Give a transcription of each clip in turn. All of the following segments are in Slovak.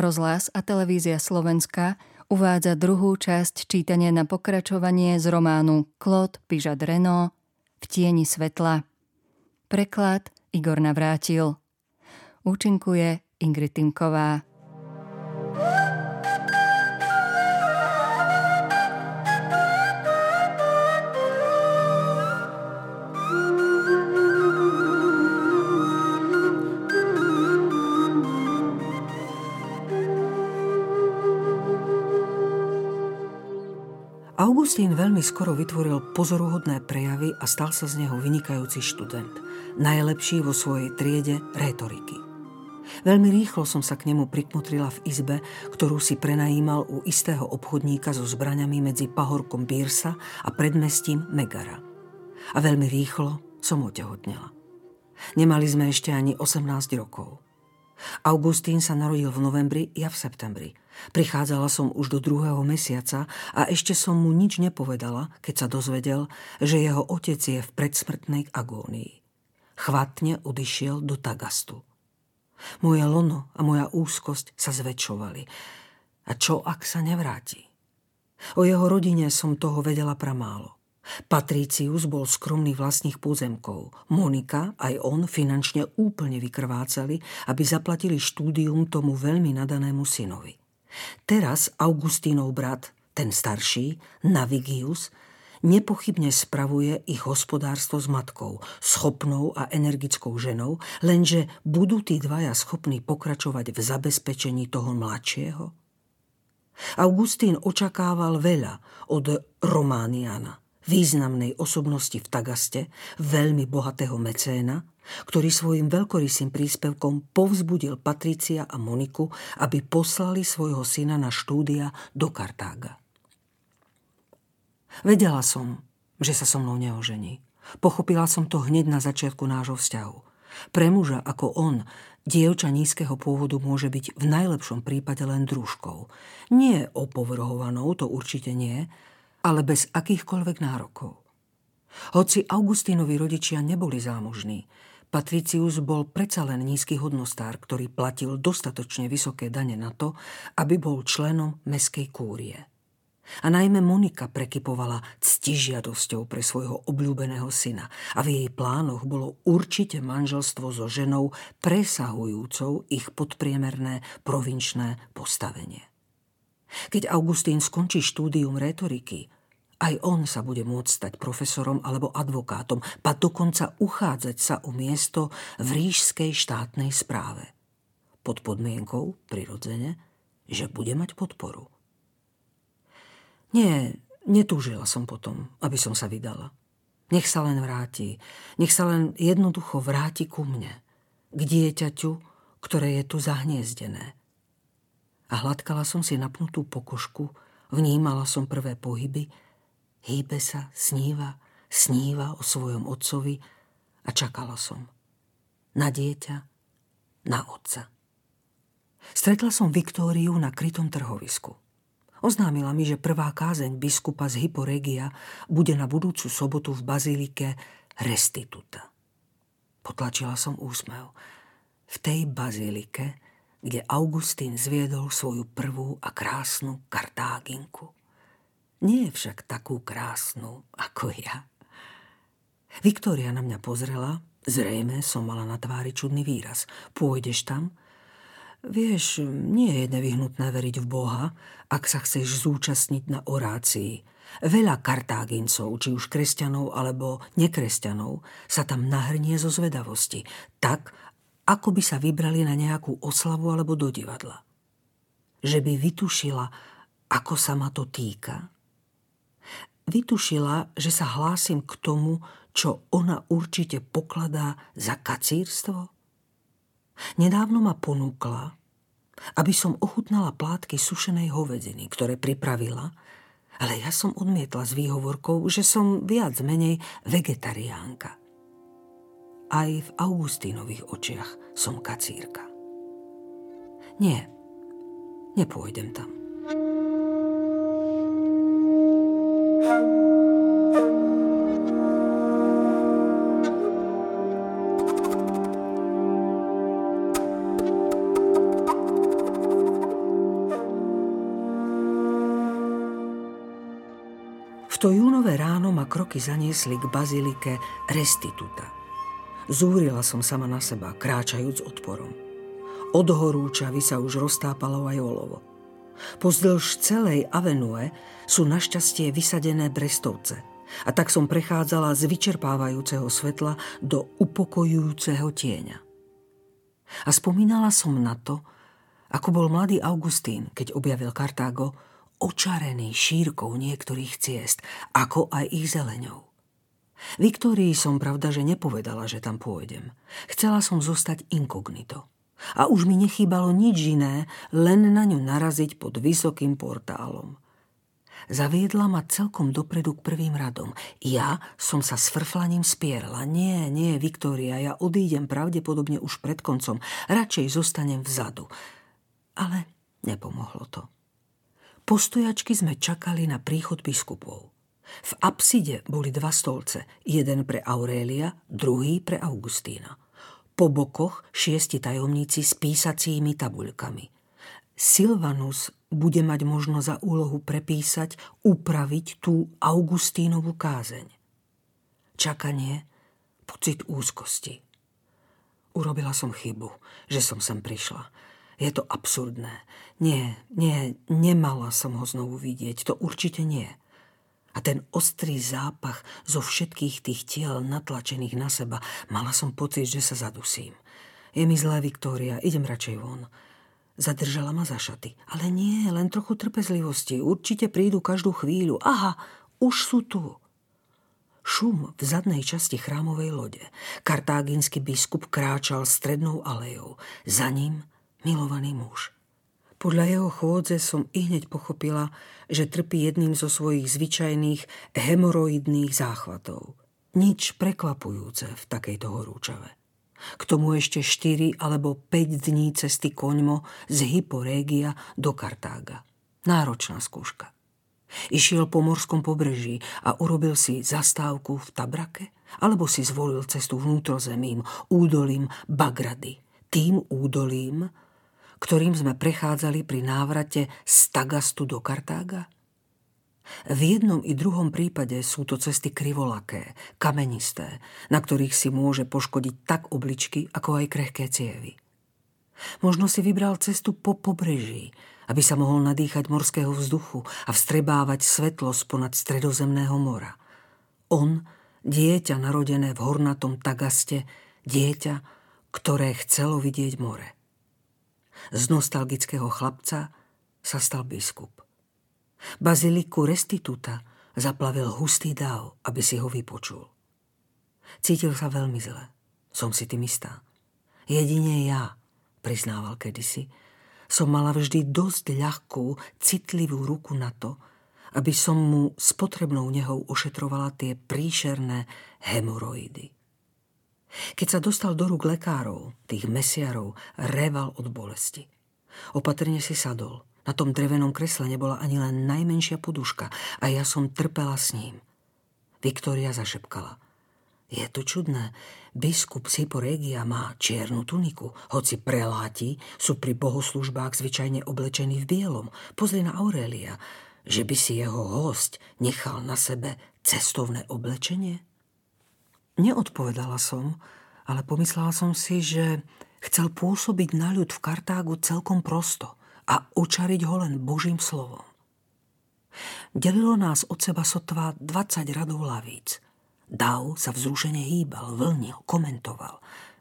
Rozhlas a televízia Slovenska uvádza druhú časť čítania na pokračovanie z románu Claude Pižad Renault V tieni svetla. Preklad Igor Navrátil. Účinkuje Ingrid Timková. Augustín veľmi skoro vytvoril pozoruhodné prejavy a stal sa z neho vynikajúci študent. Najlepší vo svojej triede rétoriky. Veľmi rýchlo som sa k nemu prikmotrila v izbe, ktorú si prenajímal u istého obchodníka so zbraňami medzi pahorkom Bírsa a predmestím Megara. A veľmi rýchlo som otehotnela. Nemali sme ešte ani 18 rokov. Augustín sa narodil v novembri, ja v septembri. Prichádzala som už do druhého mesiaca a ešte som mu nič nepovedala, keď sa dozvedel, že jeho otec je v predsmrtnej agónii. Chvatne odišiel do Tagastu. Moje lono a moja úzkosť sa zväčšovali. A čo, ak sa nevráti? O jeho rodine som toho vedela pramálo. Patricius bol skromný vlastných pozemkov. Monika aj on finančne úplne vykrvácali, aby zaplatili štúdium tomu veľmi nadanému synovi. Teraz Augustínov brat, ten starší, Navigius, nepochybne spravuje ich hospodárstvo s matkou, schopnou a energickou ženou, lenže budú tí dvaja schopní pokračovať v zabezpečení toho mladšieho? Augustín očakával veľa od Romániana, významnej osobnosti v Tagaste, veľmi bohatého mecéna, ktorý svojim veľkorysým príspevkom povzbudil Patricia a Moniku, aby poslali svojho syna na štúdia do Kartága. Vedela som, že sa so mnou neožení. Pochopila som to hneď na začiatku nášho vzťahu. Pre muža ako on, dievča nízkeho pôvodu môže byť v najlepšom prípade len družkou. Nie opovrhovanou, to určite nie, ale bez akýchkoľvek nárokov. Hoci Augustínovi rodičia neboli zámužní, Patricius bol predsa len nízky hodnostár, ktorý platil dostatočne vysoké dane na to, aby bol členom meskej kúrie. A najmä Monika prekypovala ctižiadosťou pre svojho obľúbeného syna a v jej plánoch bolo určite manželstvo so ženou presahujúcou ich podpriemerné provinčné postavenie. Keď Augustín skončí štúdium retoriky, aj on sa bude môcť stať profesorom alebo advokátom, pa dokonca uchádzať sa o miesto v rížskej štátnej správe. Pod podmienkou, prirodzene, že bude mať podporu. Nie, netúžila som potom, aby som sa vydala. Nech sa len vráti. Nech sa len jednoducho vráti ku mne. K dieťaťu, ktoré je tu zahniezdené. A hladkala som si napnutú pokožku, vnímala som prvé pohyby, Hýbe sa, sníva, sníva o svojom otcovi a čakala som. Na dieťa, na otca. Stretla som Viktóriu na krytom trhovisku. Oznámila mi, že prvá kázeň biskupa z Hyporegia bude na budúcu sobotu v bazílike Restituta. Potlačila som úsmev. V tej bazílike, kde Augustín zviedol svoju prvú a krásnu kartáginku. Nie je však takú krásnu ako ja. Viktória na mňa pozrela, zrejme som mala na tvári čudný výraz. Pôjdeš tam? Vieš, nie je nevyhnutné veriť v Boha, ak sa chceš zúčastniť na orácii. Veľa kartágincov, či už kresťanov alebo nekresťanov, sa tam nahrnie zo zvedavosti, tak, ako by sa vybrali na nejakú oslavu alebo do divadla. Že by vytušila, ako sa ma to týka, vytušila, že sa hlásim k tomu, čo ona určite pokladá za kacírstvo? Nedávno ma ponúkla, aby som ochutnala plátky sušenej hovedziny, ktoré pripravila, ale ja som odmietla s výhovorkou, že som viac menej vegetariánka. Aj v Augustínových očiach som kacírka. Nie, nepôjdem tam to júnové ráno ma kroky zaniesli k bazilike Restituta. Zúrila som sama na seba, kráčajúc odporom. Od horúčavy sa už roztápalo aj olovo. Pozdĺž celej avenue sú našťastie vysadené brestovce – a tak som prechádzala z vyčerpávajúceho svetla do upokojujúceho tieňa. A spomínala som na to, ako bol mladý Augustín, keď objavil Kartágo, očarený šírkou niektorých ciest, ako aj ich zeleňou. Viktórii som pravda, že nepovedala, že tam pôjdem. Chcela som zostať inkognito. A už mi nechýbalo nič iné, len na ňu naraziť pod vysokým portálom. Zaviedla ma celkom dopredu k prvým radom. Ja som sa s frflaním spierala. Nie, nie, Viktória, ja odídem pravdepodobne už pred koncom. Radšej zostanem vzadu. Ale nepomohlo to. Postojačky sme čakali na príchod biskupov. V apside boli dva stolce, jeden pre Aurélia, druhý pre Augustína. Po bokoch šiesti tajomníci s písacími tabuľkami. Silvanus bude mať možno za úlohu prepísať, upraviť tú Augustínovú kázeň. Čakanie, pocit úzkosti. Urobila som chybu, že som sem prišla. Je to absurdné. Nie, nie, nemala som ho znovu vidieť. To určite nie. A ten ostrý zápach zo všetkých tých tiel natlačených na seba, mala som pocit, že sa zadusím. Je mi zlé, Viktória, idem radšej von. Zadržala ma za šaty. Ale nie, len trochu trpezlivosti. Určite prídu každú chvíľu. Aha, už sú tu. Šum v zadnej časti chrámovej lode. Kartáginský biskup kráčal strednou alejou. Za ním milovaný muž. Podľa jeho chôdze som i hneď pochopila, že trpí jedným zo svojich zvyčajných hemoroidných záchvatov. Nič prekvapujúce v takejto horúčave. K tomu ešte 4 alebo 5 dní cesty koňmo z Hyporégia do Kartága. Náročná skúška. Išiel po morskom pobreží a urobil si zastávku v Tabrake, alebo si zvolil cestu vnútrozemím, údolím Bagrady. Tým údolím, ktorým sme prechádzali pri návrate z Tagastu do Kartága? V jednom i druhom prípade sú to cesty krivolaké, kamenisté, na ktorých si môže poškodiť tak obličky, ako aj krehké cievy. Možno si vybral cestu po pobreží, aby sa mohol nadýchať morského vzduchu a vstrebávať svetlosť ponad stredozemného mora. On, dieťa narodené v hornatom Tagaste, dieťa, ktoré chcelo vidieť more. Z nostalgického chlapca sa stal biskup. Baziliku Restituta zaplavil hustý dáv, aby si ho vypočul. Cítil sa veľmi zle. Som si tým istá. Jedine ja, priznával kedysi, som mala vždy dosť ľahkú, citlivú ruku na to, aby som mu s potrebnou nehou ošetrovala tie príšerné hemoroidy. Keď sa dostal do rúk lekárov, tých mesiarov, reval od bolesti. Opatrne si sadol, na tom drevenom kresle nebola ani len najmenšia poduška a ja som trpela s ním. Viktória zašepkala. Je to čudné. Biskup Sipo Regia má čiernu tuniku, hoci preláti sú pri bohoslužbách zvyčajne oblečení v bielom. Pozri na Aurelia, že by si jeho host nechal na sebe cestovné oblečenie? Neodpovedala som, ale pomyslela som si, že chcel pôsobiť na ľud v Kartágu celkom prosto – a očariť ho len Božím slovom. Delilo nás od seba sotva 20 radov lavíc. Dav sa vzrušene hýbal, vlnil, komentoval.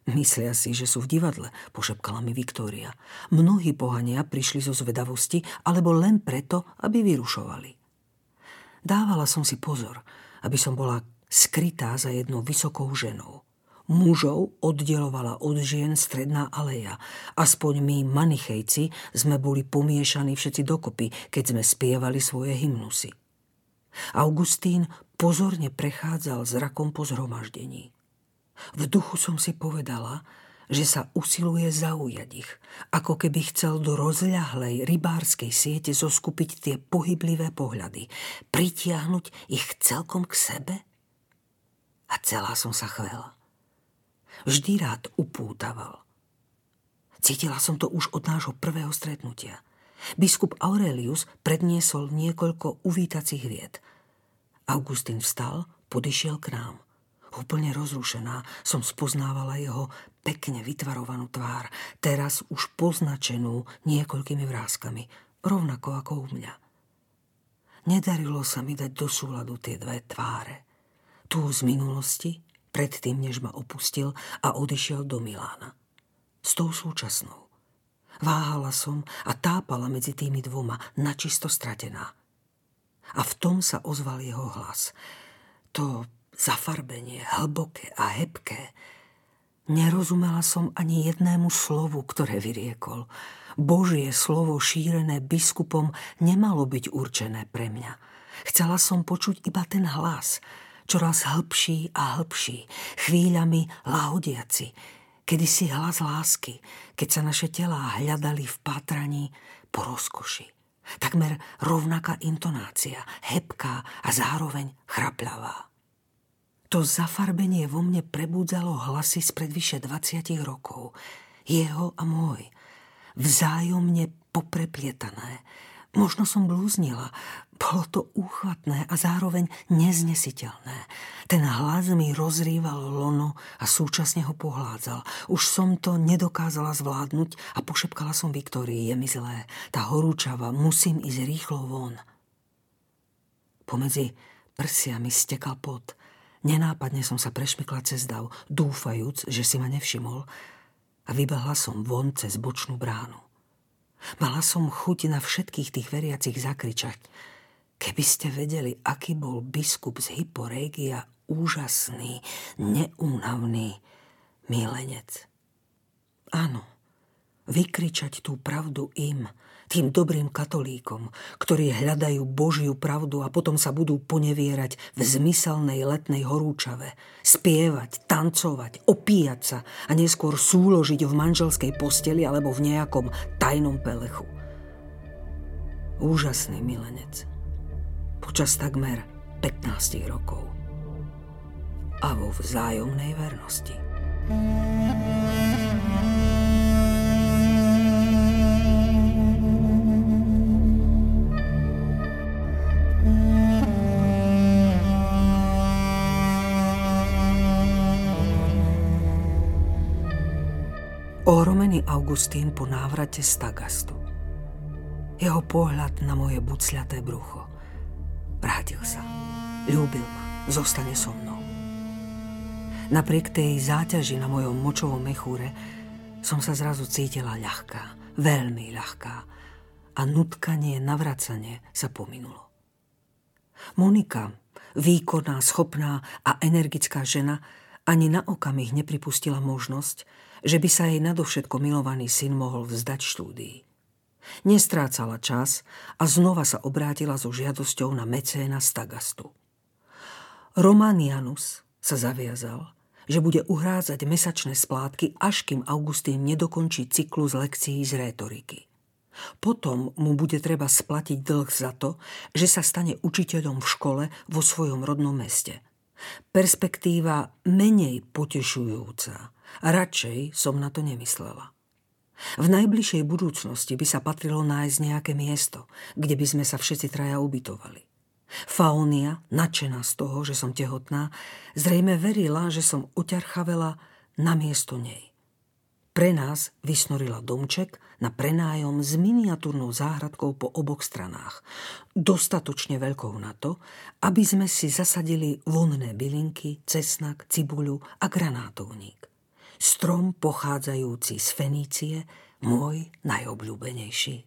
Myslia si, že sú v divadle, pošepkala mi Viktória. Mnohí pohania prišli zo zvedavosti, alebo len preto, aby vyrušovali. Dávala som si pozor, aby som bola skrytá za jednou vysokou ženou. Mužov oddelovala od žien stredná aleja. Aspoň my, manichejci, sme boli pomiešaní všetci dokopy, keď sme spievali svoje hymnusy. Augustín pozorne prechádzal zrakom po zhromaždení. V duchu som si povedala, že sa usiluje zaujať ich, ako keby chcel do rozľahlej rybárskej siete zoskupiť tie pohyblivé pohľady, pritiahnuť ich celkom k sebe. A celá som sa chvela vždy rád upútaval. Cítila som to už od nášho prvého stretnutia. Biskup Aurelius predniesol niekoľko uvítacích vied. Augustín vstal, podišiel k nám. Úplne rozrušená som spoznávala jeho pekne vytvarovanú tvár, teraz už poznačenú niekoľkými vrázkami, rovnako ako u mňa. Nedarilo sa mi dať do súladu tie dve tváre. Tu z minulosti, predtým, než ma opustil a odišiel do Milána. S tou súčasnou. Váhala som a tápala medzi tými dvoma, načisto stratená. A v tom sa ozval jeho hlas. To zafarbenie, hlboké a hebké. Nerozumela som ani jednému slovu, ktoré vyriekol. Božie slovo šírené biskupom nemalo byť určené pre mňa. Chcela som počuť iba ten hlas, čoraz hĺbší a hĺbší, chvíľami lahodiaci, kedy si hlas lásky, keď sa naše telá hľadali v pátraní po rozkoši. Takmer rovnaká intonácia, hebká a zároveň chrapľavá. To zafarbenie vo mne prebudzalo hlasy spred vyše 20 rokov. Jeho a môj – vzájomne popreplietané. Možno som blúznila. Bolo to úchvatné a zároveň neznesiteľné. Ten hlas mi rozrýval lono a súčasne ho pohládzal. Už som to nedokázala zvládnuť a pošepkala som Viktórii, je mi zlé. Tá horúčava, musím ísť rýchlo von. Pomedzi prsiami stekal pot. Nenápadne som sa prešmykla cez dav, dúfajúc, že si ma nevšimol a vybehla som von cez bočnú bránu. Mala som chuť na všetkých tých veriacich zakričať. Keby ste vedeli, aký bol biskup z Hyporégia úžasný, neúnavný milenec. Áno, vykričať tú pravdu im – tým dobrým katolíkom, ktorí hľadajú Božiu pravdu a potom sa budú ponevierať v zmyselnej letnej horúčave, spievať, tancovať, opíjať sa a neskôr súložiť v manželskej posteli alebo v nejakom tajnom pelechu. Úžasný milenec. Počas takmer 15 rokov. A vo vzájomnej vernosti. Ohromený Augustín po návrate z Tagastu. Jeho pohľad na moje bucľaté brucho. Vrátil sa. Ľúbil ma. Zostane so mnou. Napriek tej záťaži na mojom močovom mechúre som sa zrazu cítila ľahká. Veľmi ľahká. A nutkanie, navracanie sa pominulo. Monika, výkonná, schopná a energická žena, ani na okamih nepripustila možnosť, že by sa jej nadovšetko milovaný syn mohol vzdať štúdií. Nestrácala čas a znova sa obrátila so žiadosťou na mecéna Stagastu. Romanianus sa zaviazal, že bude uhrádzať mesačné splátky, až kým Augustín nedokončí cyklus lekcií z rétoriky. Potom mu bude treba splatiť dlh za to, že sa stane učiteľom v škole vo svojom rodnom meste. Perspektíva menej potešujúca Radšej som na to nemyslela. V najbližšej budúcnosti by sa patrilo nájsť nejaké miesto, kde by sme sa všetci traja ubytovali. Faunia, nadšená z toho, že som tehotná, zrejme verila, že som uťarchavela na miesto nej. Pre nás vysnorila domček na prenájom s miniatúrnou záhradkou po oboch stranách. Dostatočne veľkou na to, aby sme si zasadili vonné bylinky, cesnak, cibuľu a granátovník strom pochádzajúci z Fenície, môj najobľúbenejší.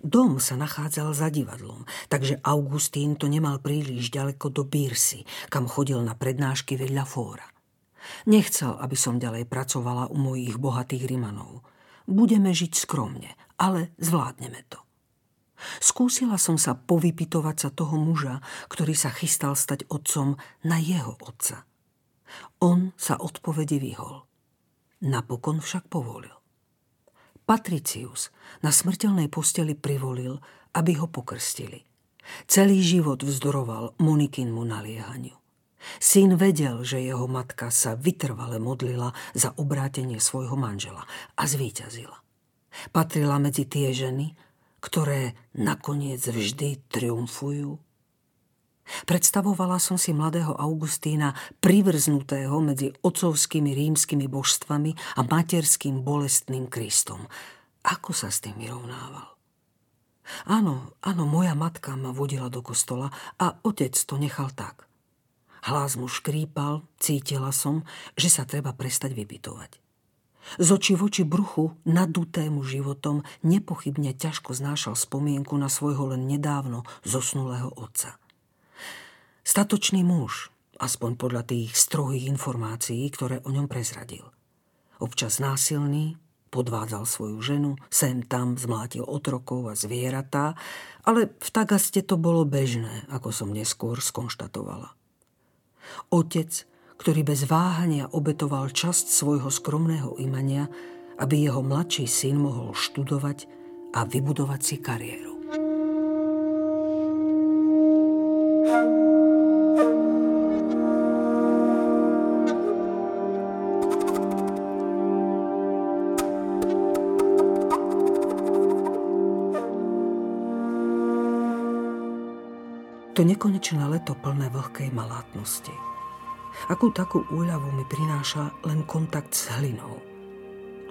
Dom sa nachádzal za divadlom, takže Augustín to nemal príliš ďaleko do Bírsy, kam chodil na prednášky vedľa fóra. Nechcel, aby som ďalej pracovala u mojich bohatých Rimanov. Budeme žiť skromne, ale zvládneme to. Skúsila som sa povypitovať sa toho muža, ktorý sa chystal stať otcom na jeho otca. On sa odpovedi vyhol. Napokon však povolil. Patricius na smrteľnej posteli privolil, aby ho pokrstili. Celý život vzdoroval Monikinmu naliehaniu. Syn vedel, že jeho matka sa vytrvale modlila za obrátenie svojho manžela a zvíťazila. Patrila medzi tie ženy, ktoré nakoniec vždy triumfujú. Predstavovala som si mladého Augustína privrznutého medzi otcovskými rímskymi božstvami a materským bolestným Kristom. Ako sa s tým vyrovnával? Áno, áno, moja matka ma vodila do kostola a otec to nechal tak. Hlas mu škrípal, cítila som, že sa treba prestať vybytovať. Z oči v oči bruchu, nadutému životom, nepochybne ťažko znášal spomienku na svojho len nedávno zosnulého otca – Statočný muž, aspoň podľa tých strohých informácií, ktoré o ňom prezradil. Občas násilný, podvádzal svoju ženu, sem tam zmlátil otrokov a zvieratá, ale v Tagaste to bolo bežné, ako som neskôr skonštatovala. Otec, ktorý bez váhania obetoval časť svojho skromného imania, aby jeho mladší syn mohol študovať a vybudovať si kariéru. To nekonečné leto plné vlhkej malátnosti. Akú takú úľavu mi prináša len kontakt s hlinou.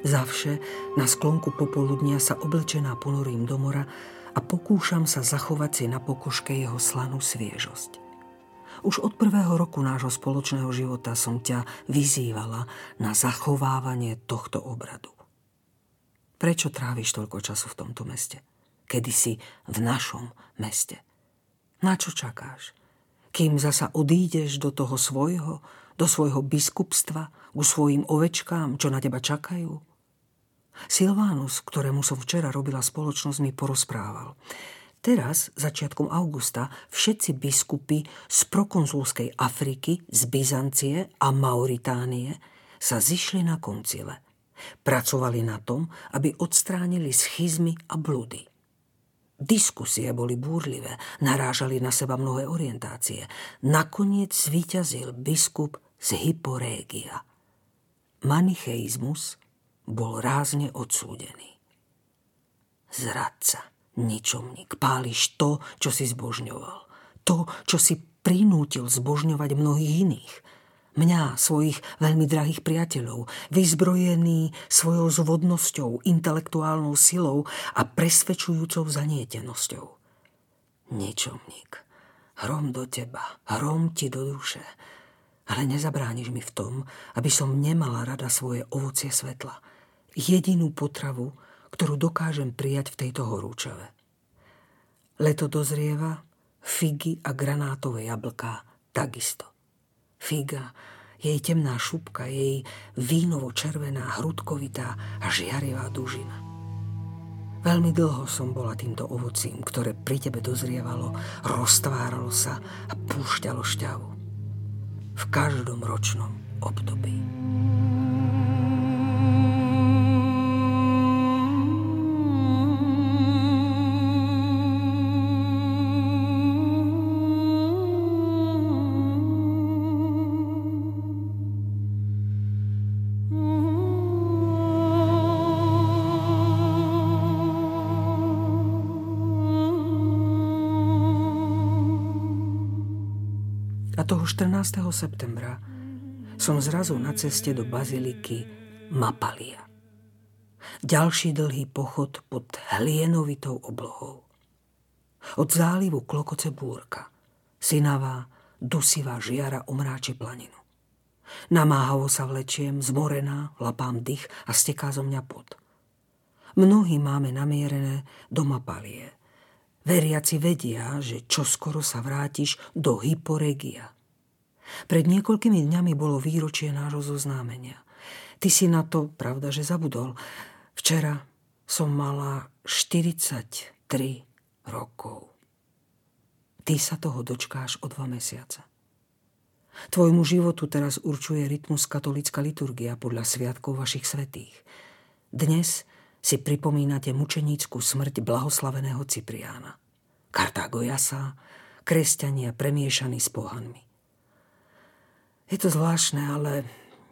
Zavše na sklonku popoludnia sa oblečená ponorím do mora a pokúšam sa zachovať si na pokoške jeho slanú sviežosť. Už od prvého roku nášho spoločného života som ťa vyzývala na zachovávanie tohto obradu. Prečo tráviš toľko času v tomto meste? Kedy si v našom meste? Na čo čakáš? Kým zasa odídeš do toho svojho, do svojho biskupstva, ku svojim ovečkám, čo na teba čakajú? Silvánus, ktorému som včera robila spoločnosť, mi porozprával. Teraz, začiatkom augusta, všetci biskupy z prokonzulskej Afriky, z Byzancie a Mauritánie sa zišli na koncile. Pracovali na tom, aby odstránili schizmy a blúdy. Diskusie boli búrlivé, narážali na seba mnohé orientácie. Nakoniec zvíťazil biskup z Hyporégia. Manicheizmus bol rázne odsúdený. Zradca, ničomník, páliš to, čo si zbožňoval. To, čo si prinútil zbožňovať mnohých iných – mňa, svojich veľmi drahých priateľov, vyzbrojený svojou zvodnosťou, intelektuálnou silou a presvedčujúcou zanietenosťou. Ničomník, hrom do teba, hrom ti do duše, ale nezabrániš mi v tom, aby som nemala rada svoje ovocie svetla, jedinú potravu, ktorú dokážem prijať v tejto horúčave. Leto dozrieva, figy a granátové jablká takisto figa, jej temná šupka, jej vínovo-červená, hrudkovitá a žiarivá dužina. Veľmi dlho som bola týmto ovocím, ktoré pri tebe dozrievalo, roztváralo sa a púšťalo šťavu. V každom ročnom období. Toho 14. septembra som zrazu na ceste do baziliky Mapalia. Ďalší dlhý pochod pod hlienovitou oblohou. Od zálivu klokoce búrka, synavá, dusivá žiara omráči planinu. Namáhavo sa vlečiem, zmorená, lapám dých a steká zo mňa pot. Mnohí máme namierené do Mapalie. Veriaci vedia, že čoskoro sa vrátiš do Hyporegia. Pred niekoľkými dňami bolo výročie nášho zoznámenia. Ty si na to, pravda, že zabudol. Včera som mala 43 rokov. Ty sa toho dočkáš o dva mesiace. Tvojmu životu teraz určuje rytmus katolická liturgia podľa sviatkov vašich svetých. Dnes si pripomínate mučenícku smrť blahoslaveného Cipriána. Kartágo jasá, kresťania premiešaní s pohanmi. Je to zvláštne, ale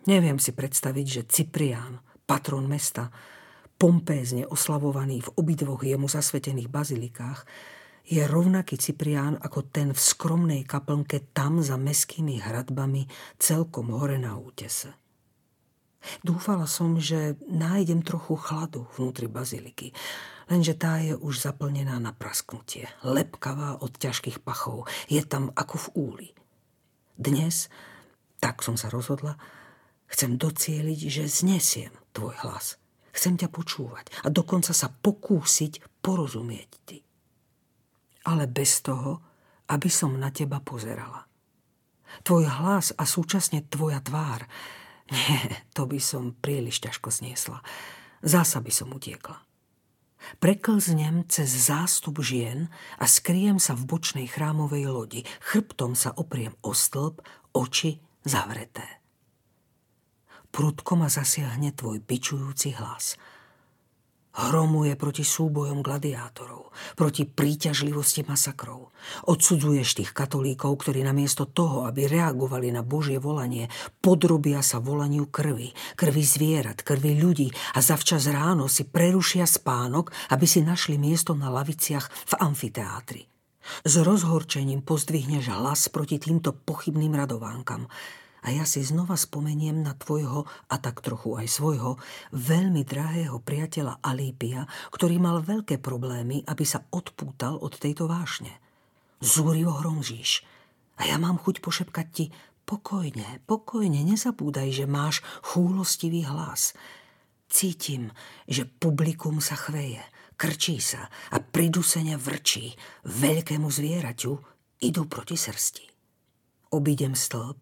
neviem si predstaviť, že Ciprián, patron mesta, pompézne oslavovaný v obidvoch jemu zasvetených bazilikách, je rovnaký Ciprián ako ten v skromnej kaplnke tam za meskými hradbami celkom hore na útese. Dúfala som, že nájdem trochu chladu vnútri baziliky, lenže tá je už zaplnená na prasknutie, lepkavá od ťažkých pachov, je tam ako v úli. Dnes, tak som sa rozhodla, chcem docieliť, že znesiem tvoj hlas. Chcem ťa počúvať a dokonca sa pokúsiť porozumieť ti ale bez toho, aby som na teba pozerala. Tvoj hlas a súčasne tvoja tvár, nie, to by som príliš ťažko zniesla. Zasa by som utiekla. Preklznem cez zástup žien a skriem sa v bočnej chrámovej lodi. Chrbtom sa opriem o stĺp, oči zavreté. Prudko ma zasiahne tvoj bičujúci hlas – Hromuje proti súbojom gladiátorov, proti príťažlivosti masakrov. Odsudzuješ tých katolíkov, ktorí namiesto toho, aby reagovali na Božie volanie, podrobia sa volaniu krvi, krvi zvierat, krvi ľudí a zavčas ráno si prerušia spánok, aby si našli miesto na laviciach v amfiteátri. S rozhorčením pozdvihneš hlas proti týmto pochybným radovánkam a ja si znova spomeniem na tvojho a tak trochu aj svojho veľmi drahého priateľa Alípia, ktorý mal veľké problémy, aby sa odpútal od tejto vášne. Zúrivo hromžíš a ja mám chuť pošepkať ti pokojne, pokojne, nezabúdaj, že máš chúlostivý hlas. Cítim, že publikum sa chveje, krčí sa a pridusene vrčí. Veľkému zvieraťu idú proti srsti. Obídem stĺp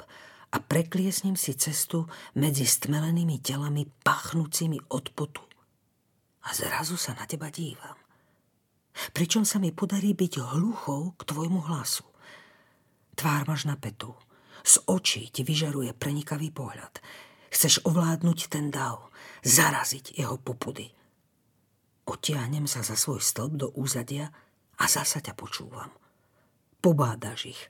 a prekliesnem si cestu medzi stmelenými telami pachnúcimi od potu. A zrazu sa na teba dívam. Pričom sa mi podarí byť hluchou k tvojmu hlasu. Tvár máš na petu. Z očí ti vyžaruje prenikavý pohľad. Chceš ovládnuť ten dav, zaraziť jeho popudy. Otiahnem sa za svoj stĺp do úzadia a zasa ťa počúvam. Pobádaš ich.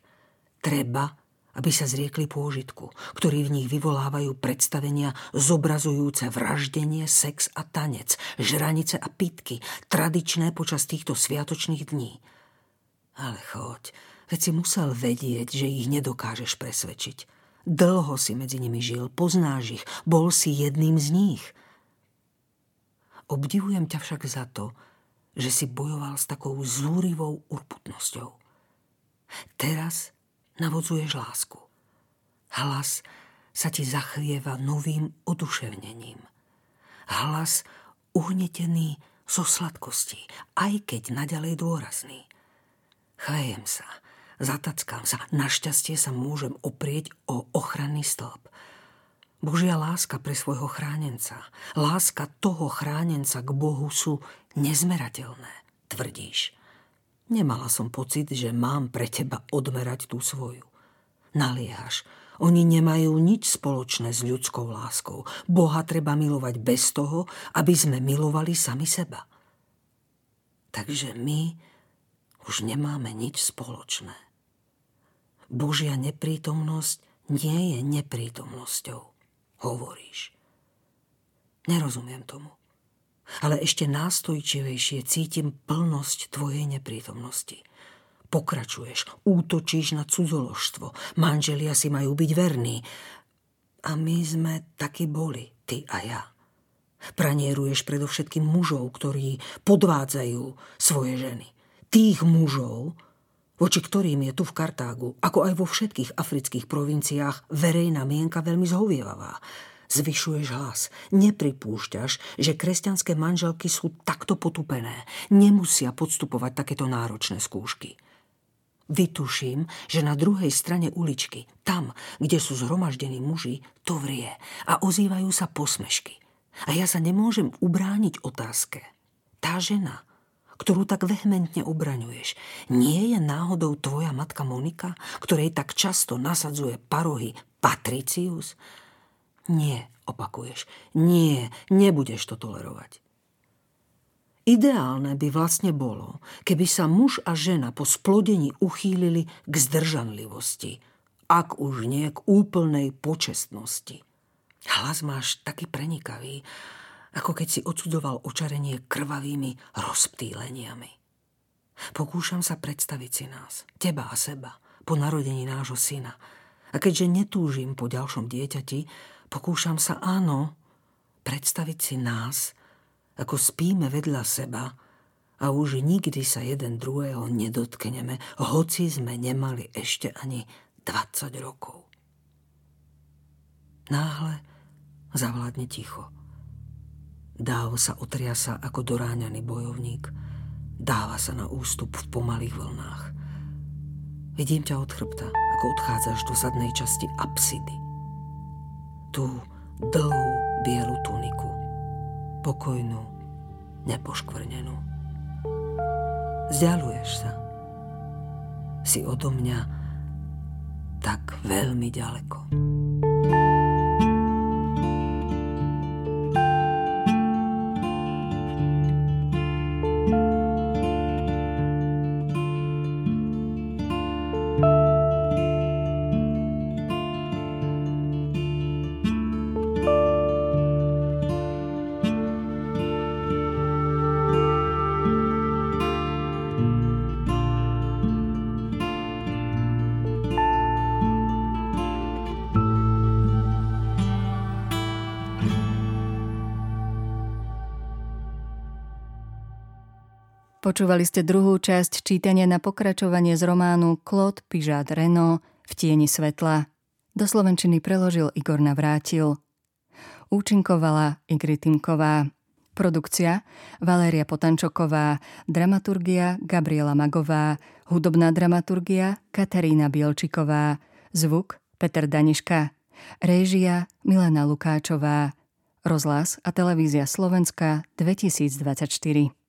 Treba aby sa zriekli pôžitku, ktorý v nich vyvolávajú predstavenia zobrazujúce vraždenie, sex a tanec, žranice a pitky, tradičné počas týchto sviatočných dní. Ale choď, veď si musel vedieť, že ich nedokážeš presvedčiť. Dlho si medzi nimi žil, poznáš ich, bol si jedným z nich. Obdivujem ťa však za to, že si bojoval s takou zúrivou urputnosťou. Teraz navodzuješ lásku. Hlas sa ti zachvieva novým oduševnením. Hlas uhnetený zo sladkosti, aj keď naďalej dôrazný. Chvejem sa, zatackám sa, našťastie sa môžem oprieť o ochranný stĺp. Božia láska pre svojho chránenca, láska toho chránenca k Bohu sú nezmerateľné, tvrdíš. Nemala som pocit, že mám pre teba odmerať tú svoju. Naliehaš. Oni nemajú nič spoločné s ľudskou láskou. Boha treba milovať bez toho, aby sme milovali sami seba. Takže my už nemáme nič spoločné. Božia neprítomnosť nie je neprítomnosťou, hovoríš. Nerozumiem tomu ale ešte nástojčivejšie cítim plnosť tvojej neprítomnosti. Pokračuješ, útočíš na cudzoložstvo, manželia si majú byť verní. A my sme takí boli, ty a ja. Pranieruješ predovšetkým mužov, ktorí podvádzajú svoje ženy. Tých mužov, voči ktorým je tu v Kartágu, ako aj vo všetkých afrických provinciách, verejná mienka veľmi zhovievavá zvyšuješ hlas. Nepripúšťaš, že kresťanské manželky sú takto potupené. Nemusia podstupovať takéto náročné skúšky. Vytuším, že na druhej strane uličky, tam, kde sú zhromaždení muži, to vrie a ozývajú sa posmešky. A ja sa nemôžem ubrániť otázke. Tá žena, ktorú tak vehementne obraňuješ, nie je náhodou tvoja matka Monika, ktorej tak často nasadzuje parohy Patricius? Nie, opakuješ. Nie, nebudeš to tolerovať. Ideálne by vlastne bolo, keby sa muž a žena po splodení uchýlili k zdržanlivosti, ak už nie k úplnej počestnosti. Hlas máš taký prenikavý, ako keď si odsudzoval očarenie krvavými rozptýleniami. Pokúšam sa predstaviť si nás, teba a seba, po narodení nášho syna. A keďže netúžim po ďalšom dieťati, pokúšam sa áno, predstaviť si nás, ako spíme vedľa seba a už nikdy sa jeden druhého nedotkneme, hoci sme nemali ešte ani 20 rokov. Náhle zavládne ticho. Dáv sa otriasa ako doráňaný bojovník. Dáva sa na ústup v pomalých vlnách. Vidím ťa od chrbta, ako odchádzaš do zadnej časti apsidy. Tú dlhú bielu tuniku. Pokojnú, nepoškvrnenú. Zďaluješ sa. Si odo mňa tak veľmi ďaleko. Počúvali ste druhú časť čítania na pokračovanie z románu Claude Pižat Reno v tieni svetla. Do slovenčiny preložil Igor Navrátil. Účinkovala Igri Timková. Produkcia Valéria Potančoková, dramaturgia Gabriela Magová, hudobná dramaturgia Katarína Bielčiková, zvuk Peter Daniška, réžia Milena Lukáčová, rozhlas a televízia Slovenska 2024.